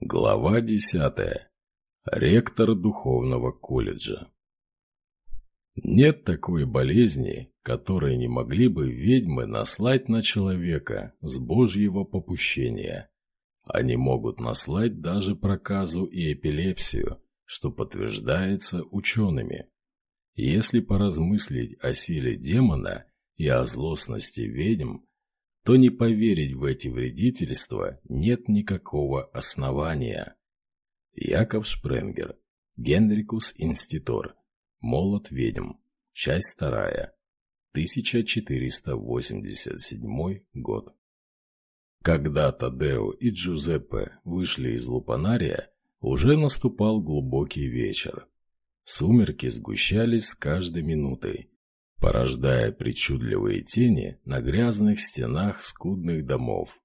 Глава десятая. Ректор духовного колледжа. Нет такой болезни, которой не могли бы ведьмы наслать на человека с божьего попущения. Они могут наслать даже проказу и эпилепсию, что подтверждается учеными. Если поразмыслить о силе демона и о злостности ведьм, то не поверить в эти вредительства нет никакого основания. Яков Шпренгер, Генрикус Инститор, Молот ведьм, часть вторая, 1487 год. Когда Тадео и Джузеппе вышли из Лупанария, уже наступал глубокий вечер. Сумерки сгущались с каждой минутой, порождая причудливые тени на грязных стенах скудных домов.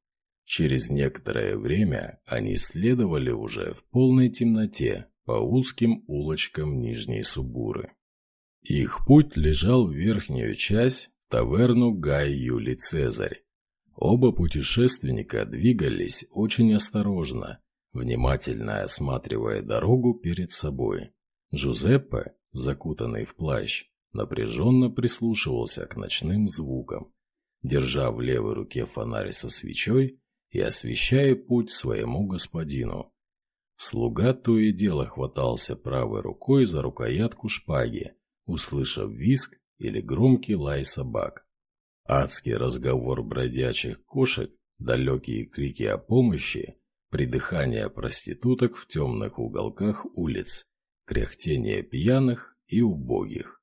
Через некоторое время они следовали уже в полной темноте по узким улочкам Нижней Субуры. Их путь лежал в верхнюю часть, в таверну Гай Юлий Цезарь. Оба путешественника двигались очень осторожно, внимательно осматривая дорогу перед собой. Джузеппе, закутанный в плащ, напряженно прислушивался к ночным звукам, держа в левой руке фонарь со свечой и освещая путь своему господину. Слуга то и дело хватался правой рукой за рукоятку шпаги, услышав виск или громкий лай собак. Адский разговор бродячих кошек, далекие крики о помощи, придыхание проституток в темных уголках улиц, кряхтение пьяных и убогих.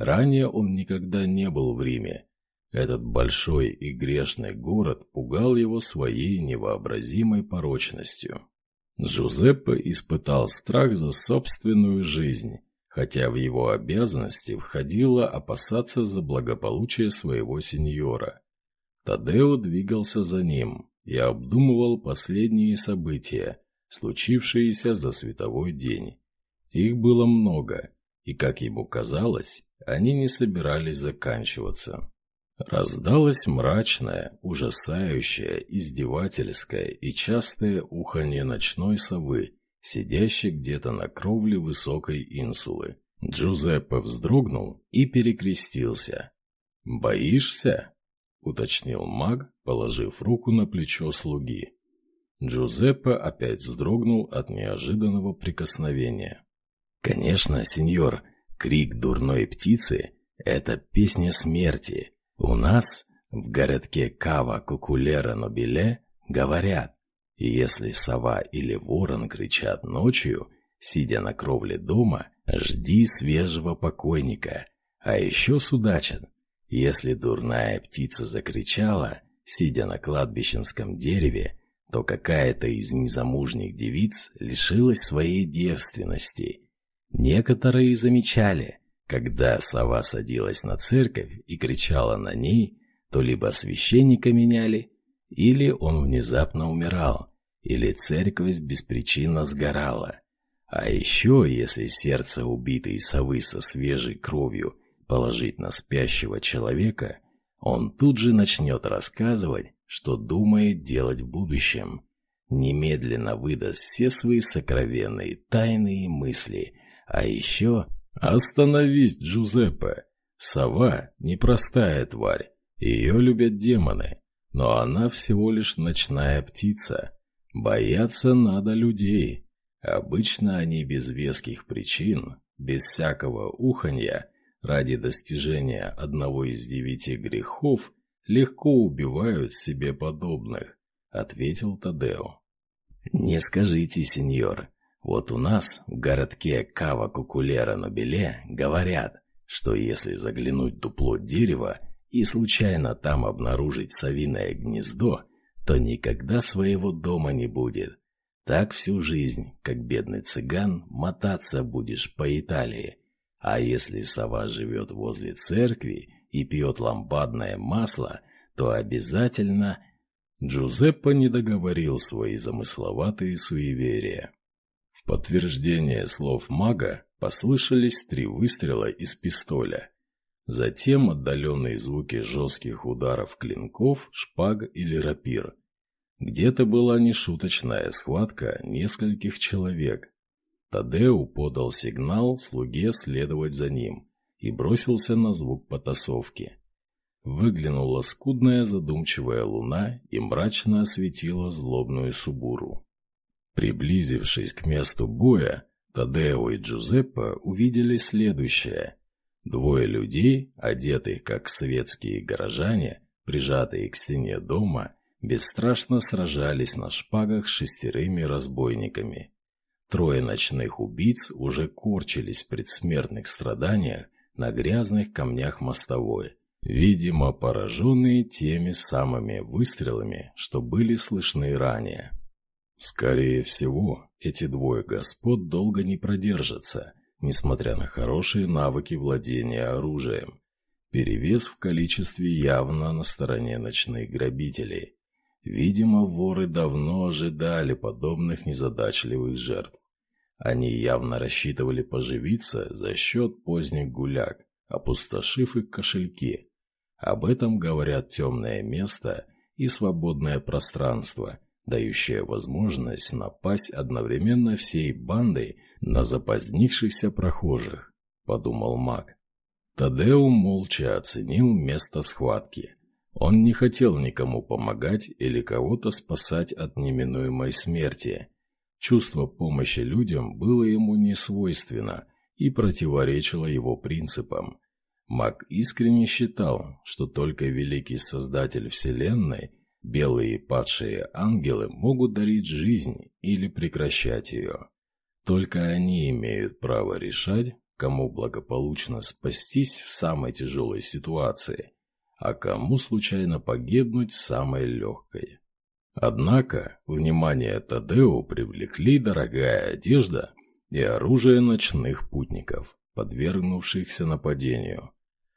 Ранее он никогда не был в Риме. Этот большой и грешный город пугал его своей невообразимой порочностью. Джузеппе испытал страх за собственную жизнь, хотя в его обязанности входило опасаться за благополучие своего сеньора. Тадео двигался за ним и обдумывал последние события, случившиеся за световой день. Их было много, и, как ему казалось, они не собирались заканчиваться. Раздалось мрачное, ужасающее, издевательское и частое уханье ночной совы, сидящей где-то на кровле высокой инсулы. Джузеппе вздрогнул и перекрестился. «Боишься?» — уточнил маг, положив руку на плечо слуги. Джузеппе опять вздрогнул от неожиданного прикосновения. «Конечно, сеньор, Крик дурной птицы — это песня смерти. У нас, в городке Кава-Кукулера-Нобеле, говорят, если сова или ворон кричат ночью, сидя на кровле дома, жди свежего покойника. А еще судачат, если дурная птица закричала, сидя на кладбищенском дереве, то какая-то из незамужних девиц лишилась своей девственности Некоторые замечали, когда сова садилась на церковь и кричала на ней, то либо священника меняли, или он внезапно умирал, или церковь беспричинно сгорала. А еще, если сердце убитой совы со свежей кровью положить на спящего человека, он тут же начнет рассказывать, что думает делать в будущем. Немедленно выдаст все свои сокровенные тайные мысли – а еще... Остановись, Джузеппе! Сова — непростая тварь. Ее любят демоны. Но она всего лишь ночная птица. Бояться надо людей. Обычно они без веских причин, без всякого уханья, ради достижения одного из девяти грехов, легко убивают себе подобных, — ответил Тадео. «Не скажите, сеньор, вот у нас, в городке Кава-Кукулера-Нобеле, говорят, что если заглянуть в дупло дерева и случайно там обнаружить совиное гнездо, то никогда своего дома не будет. Так всю жизнь, как бедный цыган, мотаться будешь по Италии. А если сова живет возле церкви и пьет лампадное масло, то обязательно... Джузеппе не договорил свои замысловатые суеверия. В подтверждение слов мага послышались три выстрела из пистоля. Затем отдаленные звуки жестких ударов клинков, шпаг или рапир. Где-то была нешуточная схватка нескольких человек. Тадеу подал сигнал слуге следовать за ним и бросился на звук потасовки. Выглянула скудная задумчивая луна и мрачно осветила злобную Субуру. Приблизившись к месту боя, Тадео и Джузеппе увидели следующее. Двое людей, одетых как светские горожане, прижатые к стене дома, бесстрашно сражались на шпагах с шестерыми разбойниками. Трое ночных убийц уже корчились в предсмертных страданиях на грязных камнях мостовой, видимо, пораженные теми самыми выстрелами, что были слышны ранее. Скорее всего, эти двое господ долго не продержатся, несмотря на хорошие навыки владения оружием. Перевес в количестве явно на стороне ночных грабителей. Видимо, воры давно ожидали подобных незадачливых жертв. Они явно рассчитывали поживиться за счет поздних гуляк, опустошив их кошельки. Об этом говорят темное место и свободное пространство, дающее возможность напасть одновременно всей бандой на запозднившихся прохожих, подумал маг. Тадеу молча оценил место схватки – он не хотел никому помогать или кого-то спасать от неминуемой смерти. Чувство помощи людям было ему не свойственно и противоречило его принципам. Маг искренне считал, что только великий Создатель Вселенной, белые падшие ангелы могут дарить жизнь или прекращать ее. Только они имеют право решать, кому благополучно спастись в самой тяжелой ситуации – а кому случайно погибнуть самой легкой. Однако внимание Тадео привлекли дорогая одежда и оружие ночных путников, подвергнувшихся нападению.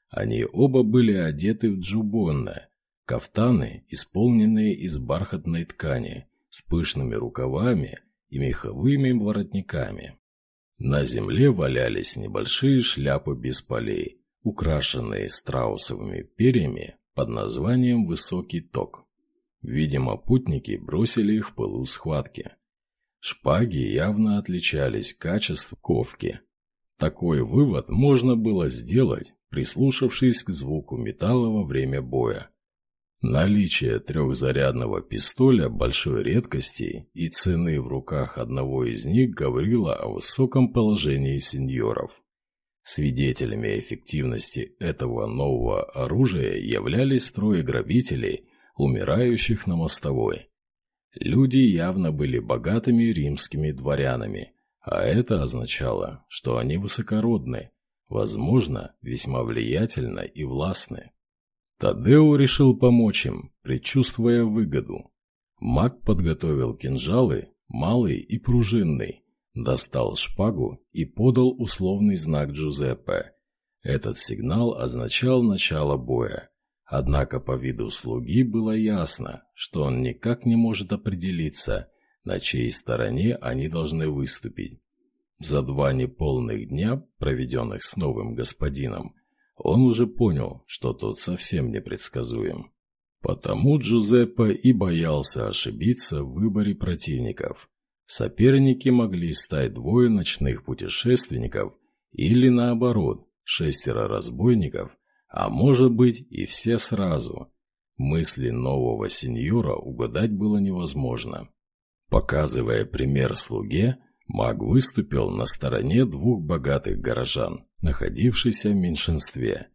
Они оба были одеты в джубонне, кафтаны, исполненные из бархатной ткани, с пышными рукавами и меховыми воротниками. На земле валялись небольшие шляпы без полей, украшенные страусовыми перьями под названием «Высокий ток». Видимо, путники бросили их в пылу схватки. Шпаги явно отличались качеством ковки. Такой вывод можно было сделать, прислушавшись к звуку металла во время боя. Наличие трехзарядного пистоля большой редкости и цены в руках одного из них говорило о высоком положении сеньоров. Свидетелями эффективности этого нового оружия являлись трое грабителей, умирающих на мостовой. Люди явно были богатыми римскими дворянами, а это означало, что они высокородны, возможно, весьма влиятельны и властны. Тадео решил помочь им, предчувствуя выгоду. Маг подготовил кинжалы, малый и пружинный, достал шпагу и подал условный знак Джузеппе. Этот сигнал означал начало боя. Однако по виду слуги было ясно, что он никак не может определиться, на чьей стороне они должны выступить. За два неполных дня, проведенных с новым господином, он уже понял, что тот совсем непредсказуем. Потому Джузеппе и боялся ошибиться в выборе противников. Соперники могли стать двое ночных путешественников или, наоборот, шестеро разбойников, а может быть и все сразу. Мысли нового сеньора угадать было невозможно. Показывая пример слуге, маг выступил на стороне двух богатых горожан, находившихся в меньшинстве.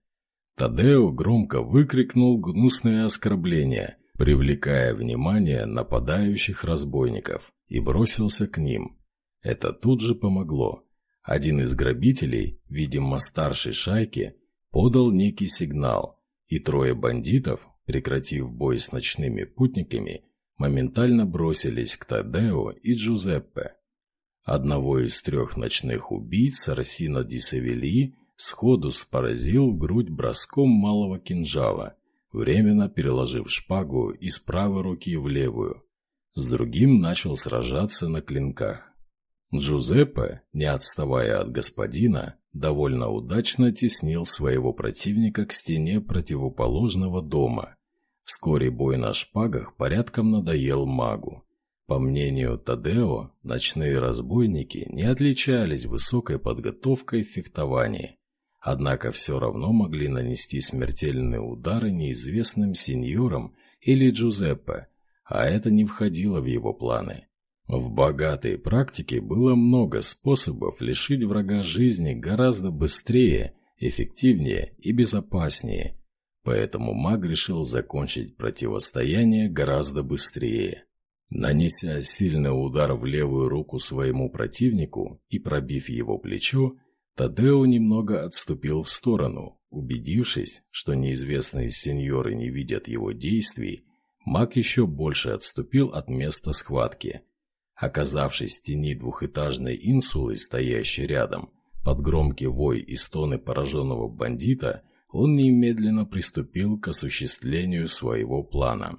Тадео громко выкрикнул гнусное оскорбление, привлекая внимание нападающих разбойников и бросился к ним. Это тут же помогло. Один из грабителей, видимо старшей шайки, подал некий сигнал, и трое бандитов, прекратив бой с ночными путниками, моментально бросились к Тадео и Джузеппе. Одного из трех ночных убийц Арсино ди Савели сходу поразил в грудь броском малого кинжала, временно переложив шпагу из правой руки в левую. С другим начал сражаться на клинках. Джузеппе, не отставая от господина, довольно удачно теснил своего противника к стене противоположного дома. Вскоре бой на шпагах порядком надоел магу. По мнению Тадео, ночные разбойники не отличались высокой подготовкой в фехтовании, однако все равно могли нанести смертельные удары неизвестным сеньорам или Джузеппе, а это не входило в его планы. В богатой практике было много способов лишить врага жизни гораздо быстрее, эффективнее и безопаснее, поэтому маг решил закончить противостояние гораздо быстрее. Нанеся сильный удар в левую руку своему противнику и пробив его плечо, Тадео немного отступил в сторону, убедившись, что неизвестные сеньоры не видят его действий, маг еще больше отступил от места схватки. Оказавшись в тени двухэтажной инсулы, стоящей рядом, под громкий вой и стоны пораженного бандита, он немедленно приступил к осуществлению своего плана.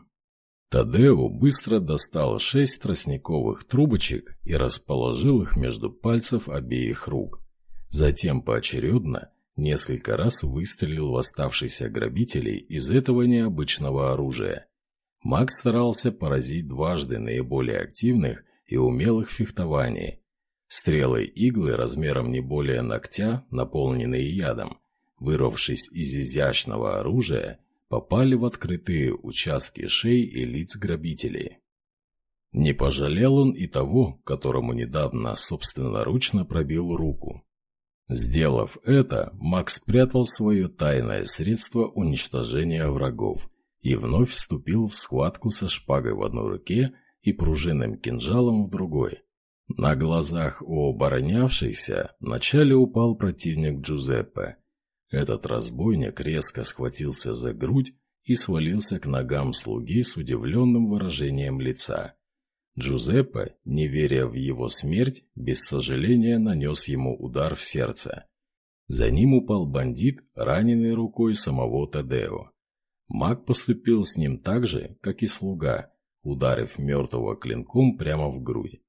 Тадео быстро достал шесть тростниковых трубочек и расположил их между пальцев обеих рук. Затем поочередно несколько раз выстрелил в оставшихся грабителей из этого необычного оружия. Маг старался поразить дважды наиболее активных и умелых в фехтовании. Стрелы иглы размером не более ногтя, наполненные ядом, вырвавшись из изящного оружия, попали в открытые участки шеи и лиц грабителей. Не пожалел он и того, которому недавно собственноручно пробил руку. Сделав это, Макс спрятал свое тайное средство уничтожения врагов и вновь вступил в схватку со шпагой в одной руке и пружинным кинжалом в другой. На глазах у оборонявшихся вначале упал противник Джузеппе, этот разбойник резко схватился за грудь и свалился к ногам слуги с удивленным выражением лица. Джузеппе, не веря в его смерть, без сожаления нанес ему удар в сердце. За ним упал бандит, раненый рукой самого Тадео. Маг поступил с ним так же, как и слуга, ударив мертвого клинком прямо в грудь.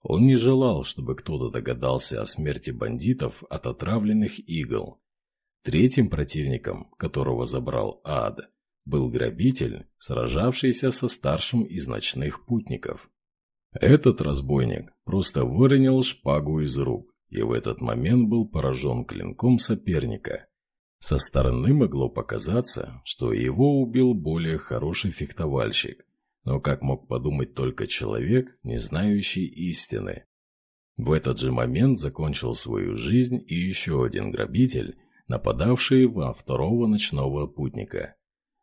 Он не желал, чтобы кто-то догадался о смерти бандитов от отравленных игл, Третьим противником, которого забрал ад, был грабитель, сражавшийся со старшим из ночных путников. Этот разбойник просто выронил шпагу из рук и в этот момент был поражен клинком соперника. Со стороны могло показаться, что его убил более хороший фехтовальщик, но как мог подумать только человек, не знающий истины. В этот же момент закончил свою жизнь и еще один грабитель, нападавшие во второго ночного путника.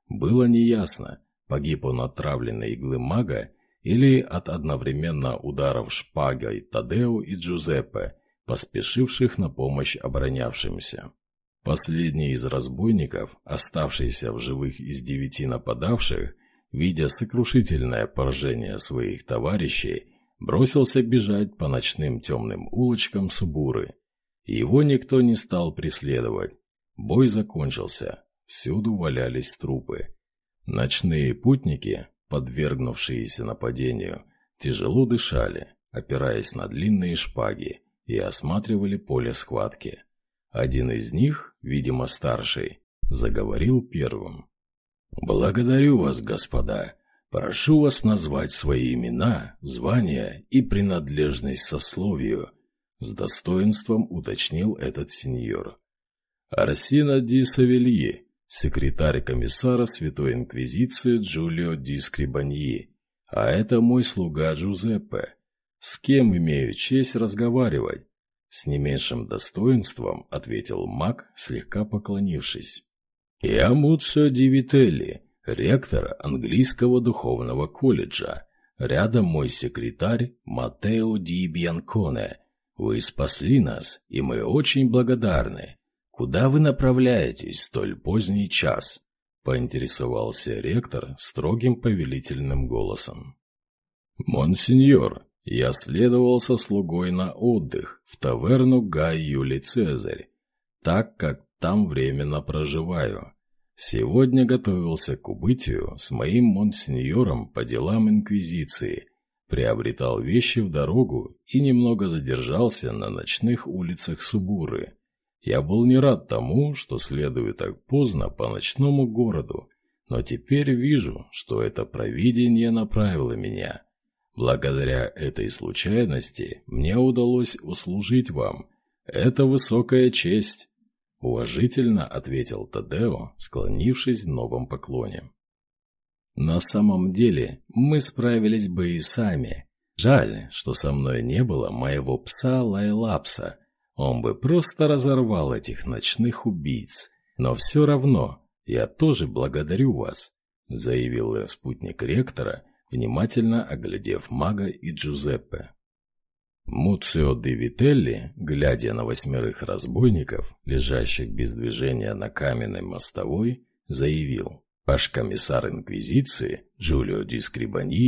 Было неясно, погиб он от травленной иглы мага или от одновременно ударов шпагой Тадео и Джузеппе, поспешивших на помощь оборонявшимся. Последний из разбойников, оставшийся в живых из девяти нападавших, видя сокрушительное поражение своих товарищей, бросился бежать по ночным темным улочкам Субуры – его никто не стал преследовать. Бой закончился. Всюду валялись трупы. Ночные путники, подвергнувшиеся нападению, тяжело дышали, опираясь на длинные шпаги, и осматривали поле схватки. Один из них, видимо старший, заговорил первым. «Благодарю вас, господа. Прошу вас назвать свои имена, звания и принадлежность сословию, с достоинством уточнил этот сеньор. Арсина ди Савелье, секретарь комиссара Святой Инквизиции Джулио ди Скрибаньи, а это мой слуга Джузеппе. С кем имею честь разговаривать? С не меньшим достоинством ответил маг, слегка поклонившись. «Я Муцио Ди Вителли, ректор английского духовного колледжа. Рядом мой секретарь Матео Ди Бьянконе, вы спасли нас, и мы очень благодарны. Куда вы направляетесь в столь поздний час?» — поинтересовался ректор строгим повелительным голосом. «Монсеньор, я следовал со слугой на отдых в таверну Гай Юлий Цезарь, так как там временно проживаю. Сегодня готовился к убытию с моим монсеньором по делам Инквизиции» приобретал вещи в дорогу и немного задержался на ночных улицах Субуры. Я был не рад тому, что следую так поздно по ночному городу, но теперь вижу, что это провидение направило меня. Благодаря этой случайности мне удалось услужить вам. Это высокая честь. Уважительно ответил Тадео, склонившись в новом поклоне. На самом деле мы справились бы и сами. Жаль, что со мной не было моего пса Лайлапса. Он бы просто разорвал этих ночных убийц. Но все равно я тоже благодарю вас, заявил спутник ректора, внимательно оглядев мага и Джузеппе. Муцио де Вителли, глядя на восьмерых разбойников, лежащих без движения на каменной мостовой, заявил, «Ваш комиссар Инквизиции, Джулио Ди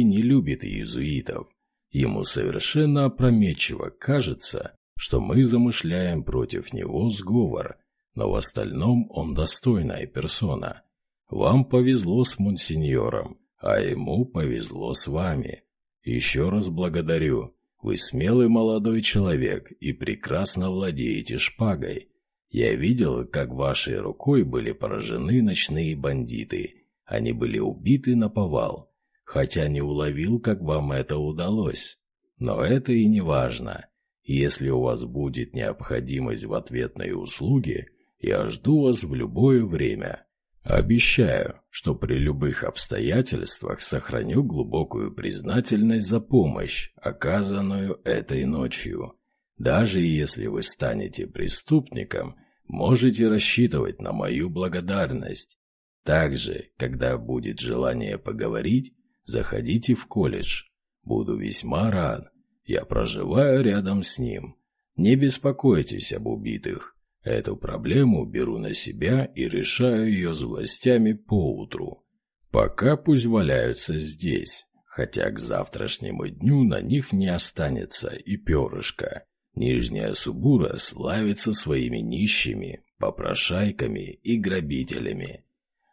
не любит иезуитов. Ему совершенно опрометчиво кажется, что мы замышляем против него сговор, но в остальном он достойная персона. Вам повезло с монсеньором, а ему повезло с вами. Еще раз благодарю». Вы смелый молодой человек и прекрасно владеете шпагой. Я видел, как вашей рукой были поражены ночные бандиты. Они были убиты на повал, хотя не уловил, как вам это удалось. Но это и не важно. Если у вас будет необходимость в ответной услуге, я жду вас в любое время. Обещаю, что при любых обстоятельствах сохраню глубокую признательность за помощь, оказанную этой ночью. Даже если вы станете преступником, можете рассчитывать на мою благодарность. Также, когда будет желание поговорить, заходите в колледж. Буду весьма рад. Я проживаю рядом с ним. Не беспокойтесь об убитых. Эту проблему беру на себя и решаю ее с властями поутру. Пока пусть валяются здесь, хотя к завтрашнему дню на них не останется и перышко. Нижняя Субура славится своими нищими, попрошайками и грабителями.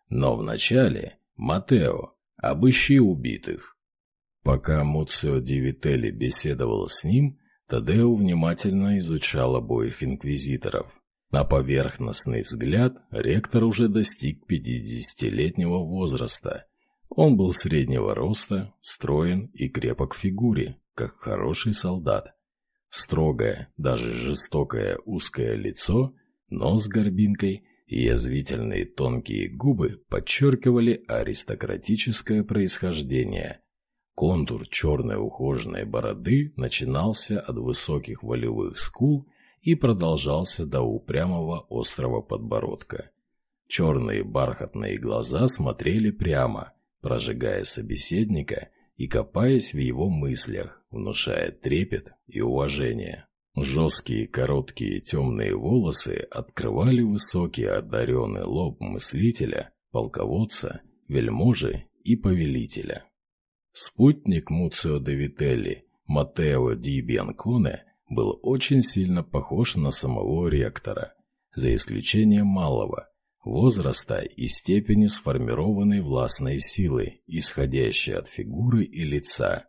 Но вначале, Матео, обыщи убитых. Пока Муцио Дивителли беседовал с ним, Тадео внимательно изучал обоих инквизиторов. На поверхностный взгляд ректор уже достиг 50-летнего возраста. Он был среднего роста, строен и крепок в фигуре, как хороший солдат. Строгое, даже жестокое узкое лицо, нос с горбинкой язвительные тонкие губы подчеркивали аристократическое происхождение. Контур черной ухоженной бороды начинался от высоких волевых скул и продолжался до упрямого острого подбородка. Черные бархатные глаза смотрели прямо, прожигая собеседника и копаясь в его мыслях, внушая трепет и уважение. Жесткие короткие темные волосы открывали высокий одаренный лоб мыслителя, полководца, вельможи и повелителя. Спутник Муцио де Вителли, Матео ди Бьянконе, был очень сильно похож на самого ректора, за исключением малого, возраста и степени сформированной властной силы, исходящей от фигуры и лица.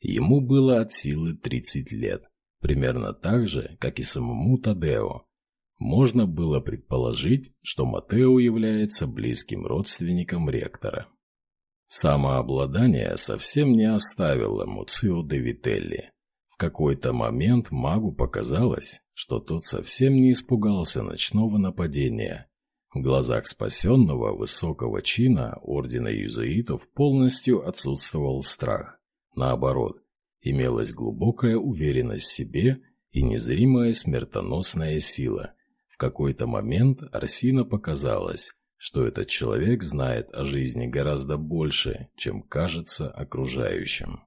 Ему было от силы 30 лет, примерно так же, как и самому Тадео. Можно было предположить, что Матео является близким родственником ректора. Самообладание совсем не оставило Муцио де Вителли какой-то момент магу показалось, что тот совсем не испугался ночного нападения. В глазах спасенного высокого чина ордена юзеитов полностью отсутствовал страх. Наоборот, имелась глубокая уверенность в себе и незримая смертоносная сила. В какой-то момент Арсина показалось, что этот человек знает о жизни гораздо больше, чем кажется окружающим.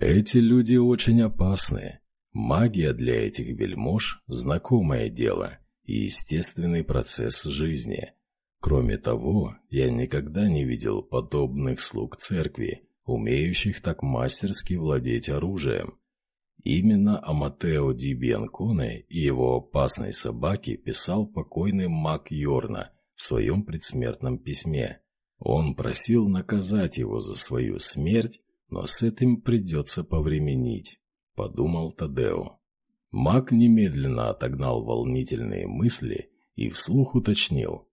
Эти люди очень опасны. Магия для этих вельмож – знакомое дело и естественный процесс жизни. Кроме того, я никогда не видел подобных слуг церкви, умеющих так мастерски владеть оружием. Именно о Матео Ди Бианконе и его опасной собаке писал покойный маг Йорна в своем предсмертном письме. Он просил наказать его за свою смерть но с этим придется повременить, подумал Тадео. Маг немедленно отогнал волнительные мысли и вслух уточнил.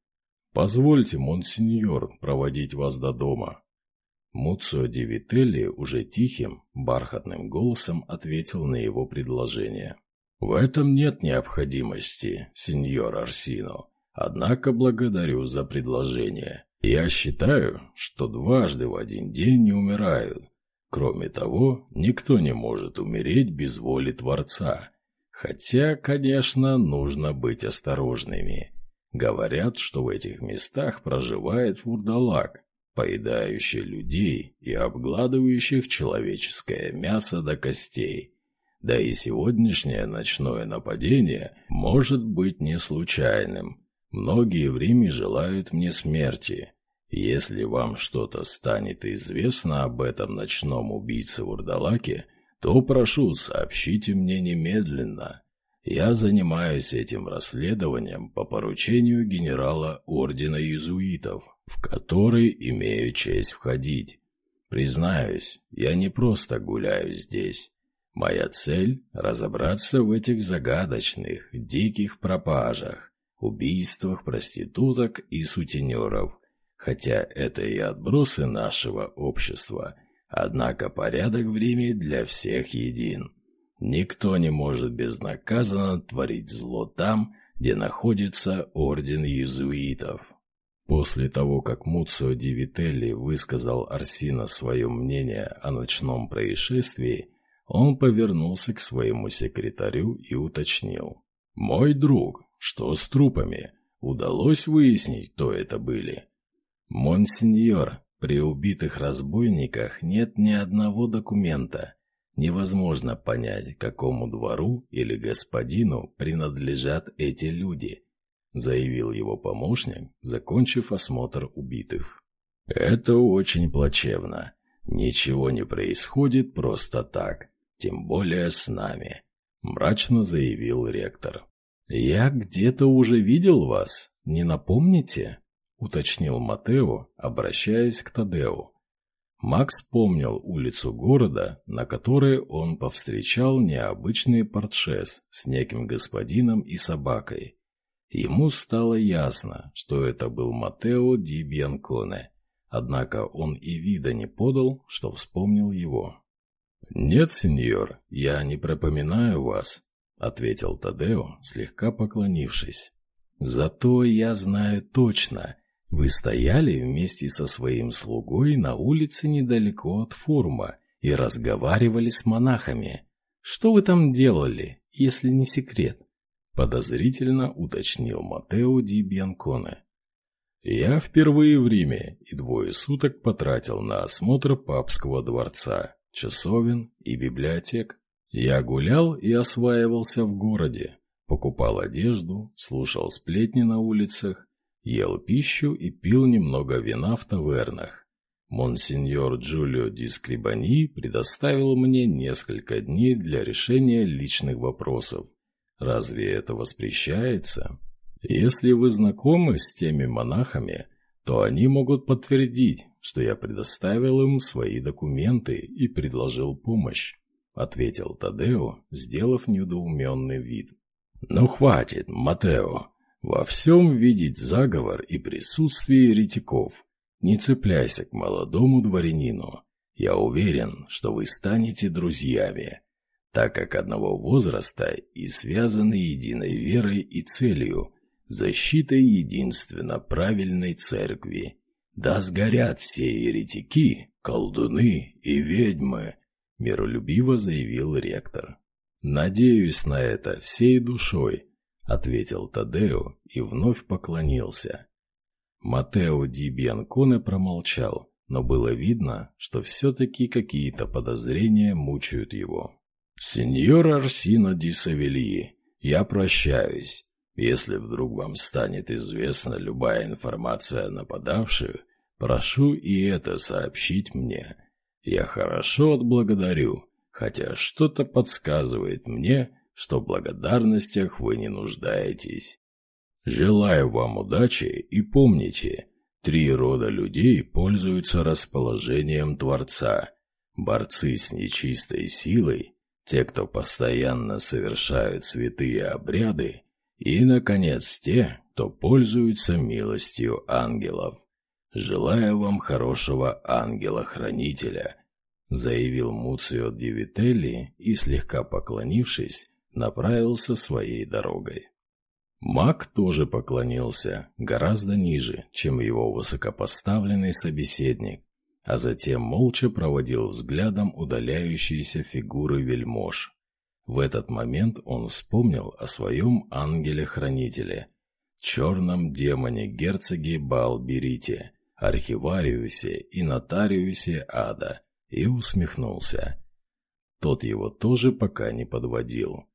Позвольте, монсеньор, проводить вас до дома». Муцио Ди Вителли уже тихим, бархатным голосом ответил на его предложение. «В этом нет необходимости, сеньор Арсино. Однако благодарю за предложение. Я считаю, что дважды в один день не умирают. Кроме того, никто не может умереть без воли Творца. Хотя, конечно, нужно быть осторожными. Говорят, что в этих местах проживает вурдалак, поедающий людей и обгладывающих человеческое мясо до костей. Да и сегодняшнее ночное нападение может быть не случайным. Многие в Риме желают мне смерти. Если вам что-то станет известно об этом ночном убийце-вурдалаке, то прошу, сообщите мне немедленно. Я занимаюсь этим расследованием по поручению генерала Ордена Иезуитов, в который имею честь входить. Признаюсь, я не просто гуляю здесь. Моя цель – разобраться в этих загадочных, диких пропажах убийствах проституток и сутенеров. Хотя это и отбросы нашего общества, однако порядок в Риме для всех един. Никто не может безнаказанно творить зло там, где находится орден иезуитов. После того, как Муцио Ди Вителли высказал Арсина свое мнение о ночном происшествии, он повернулся к своему секретарю и уточнил. «Мой друг, что с трупами? Удалось выяснить, кто это были? Монсеньор, при убитых разбойниках нет ни одного документа. Невозможно понять, какому двору или господину принадлежат эти люди, заявил его помощник, закончив осмотр убитых. Это очень плачевно. Ничего не происходит просто так, тем более с нами, мрачно заявил ректор. «Я где-то уже видел вас, не напомните?» — уточнил Матео, обращаясь к Тадеу. Макс помнил улицу города, на которой он повстречал необычный портшес с неким господином и собакой. Ему стало ясно, что это был Матео ди Бьянконе, однако он и вида не подал, что вспомнил его. «Нет, сеньор, я не пропоминаю вас», ответил Тадео, слегка поклонившись. «Зато я знаю точно, вы стояли вместе со своим слугой на улице недалеко от форума и разговаривали с монахами. Что вы там делали, если не секрет?» Подозрительно уточнил Матео Ди Бьянконе. «Я впервые в Риме и двое суток потратил на осмотр папского дворца, часовен и библиотек. Я гулял и осваивался в городе, покупал одежду, слушал сплетни на улицах, ел пищу и пил немного вина в тавернах. Монсеньор Джулио Ди Скрибани предоставил мне несколько дней для решения личных вопросов. Разве это воспрещается? Если вы знакомы с теми монахами, то они могут подтвердить, что я предоставил им свои документы и предложил помощь. — ответил Тадео, сделав недоуменный вид. «Ну хватит, Матео. Во всем видеть заговор и присутствие еретиков. Не цепляйся к молодому дворянину. Я уверен, что вы станете друзьями, так как одного возраста и связаны единой верой и целью, защитой единственно правильной церкви. Да сгорят все еретики, колдуны и ведьмы, миролюбиво заявил ректор. «Надеюсь на это всей душой», — ответил Тадео и вновь поклонился. Матео Ди Бьянконе промолчал, но было видно, что все-таки какие-то подозрения мучают его. «Сеньор Арсино Ди Савельи, я прощаюсь. Если вдруг вам станет известна любая информация о нападавших, прошу и это сообщить мне. Я хорошо отблагодарю, хотя что-то подсказывает мне, что в благодарностях вы не нуждаетесь. Желаю вам удачи и помните, три рода людей пользуются расположением Творца. Борцы с нечистой силой, те, кто постоянно совершают святые обряды, и, наконец, те, то пользуются милостью ангелов. Желаю вам хорошего ангела-хранителя, заявил Муцио Дивителли и, слегка поклонившись, направился своей дорогой. Маг тоже поклонился, гораздо ниже, чем его высокопоставленный собеседник, а затем молча проводил взглядом удаляющиеся фигуры вельмож. В этот момент он вспомнил о своем ангеле-хранителе, черном демоне герцоге Балберите, архивариусе и нотариусе ада, и усмехнулся. Тот его тоже пока не подводил.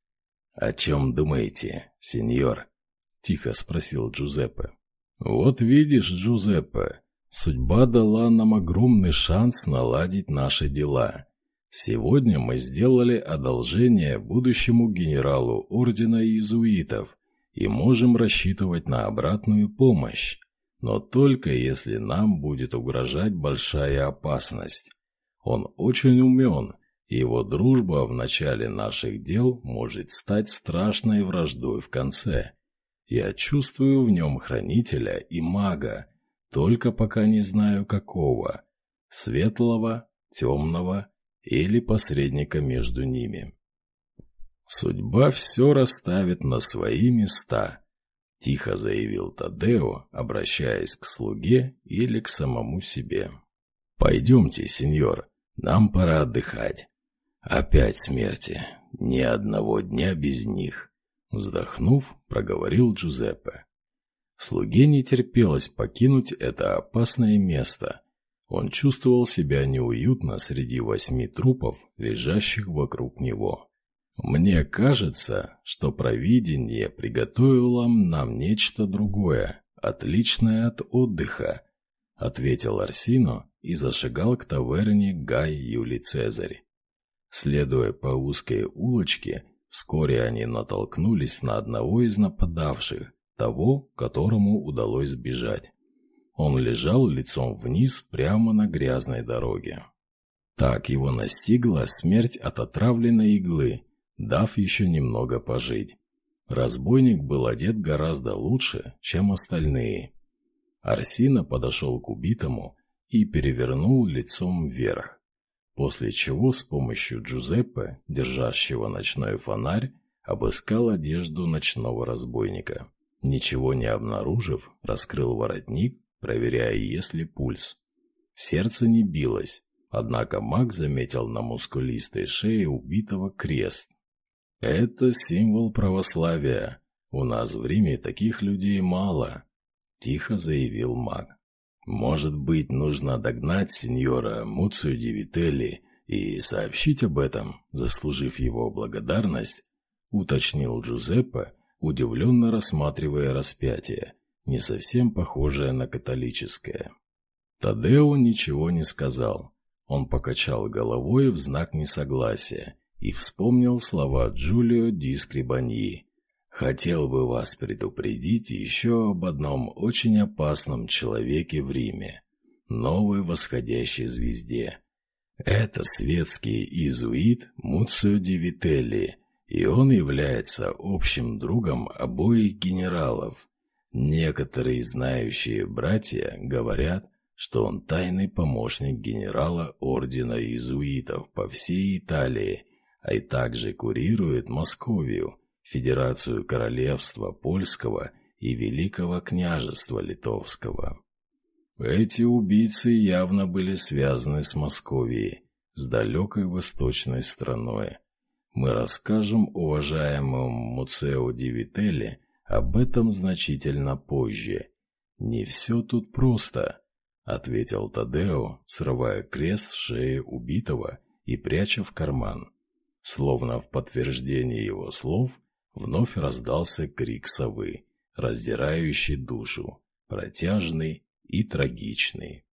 «О чем думаете, сеньор?» — тихо спросил Джузеппе. «Вот видишь, Джузеппе, судьба дала нам огромный шанс наладить наши дела. Сегодня мы сделали одолжение будущему генералу Ордена Иезуитов и можем рассчитывать на обратную помощь, но только если нам будет угрожать большая опасность. Он очень умен, его дружба в начале наших дел может стать страшной враждой в конце. Я чувствую в нем хранителя и мага, только пока не знаю какого. Светлого, темного или посредника между ними. Судьба все расставит на свои места, тихо заявил Тадео, обращаясь к слуге или к самому себе. Пойдемте, сеньор, нам пора отдыхать. Опять смерти. Ни одного дня без них. Вздохнув, проговорил Джузеппе. Слуге не терпелось покинуть это опасное место. Он чувствовал себя неуютно среди восьми трупов, лежащих вокруг него. «Мне кажется, что провидение приготовило нам нечто другое, отличное от отдыха», ответил Арсино и зашагал к таверне Гай Юлий Цезарь. Следуя по узкой улочке, вскоре они натолкнулись на одного из нападавших, того, которому удалось сбежать. Он лежал лицом вниз прямо на грязной дороге. Так его настигла смерть от отравленной иглы, дав еще немного пожить. Разбойник был одет гораздо лучше, чем остальные. Арсина подошел к убитому и перевернул лицом вверх после чего с помощью Джузеппе, держащего ночной фонарь, обыскал одежду ночного разбойника. Ничего не обнаружив, раскрыл воротник, проверяя, есть ли пульс. Сердце не билось, однако маг заметил на мускулистой шее убитого крест. «Это символ православия. У нас в Риме таких людей мало», – тихо заявил маг. «Может быть, нужно догнать сеньора Муцию Дивителли и сообщить об этом, заслужив его благодарность?» — уточнил Джузеппе, удивленно рассматривая распятие, не совсем похожее на католическое. Тадео ничего не сказал. Он покачал головой в знак несогласия и вспомнил слова Джулио Ди Скрибаньи, Хотел бы вас предупредить еще об одном очень опасном человеке в Риме, новой восходящей звезде. Это светский иезуит Муцио Ди Вителли, и он является общим другом обоих генералов. Некоторые знающие братья говорят, что он тайный помощник генерала Ордена Иезуитов по всей Италии, а и также курирует Московию – Федерацию Королевства Польского и Великого княжества Литовского. Эти убийцы явно были связаны с Московией, с далекой восточной страной. Мы расскажем уважаемому Муцео Дивителли об этом значительно позже. Не все тут просто, ответил Тадео, срывая крест с шеи убитого и пряча в карман. Словно в подтверждение его слов, Вновь раздался крик совы, раздирающий душу, протяжный и трагичный.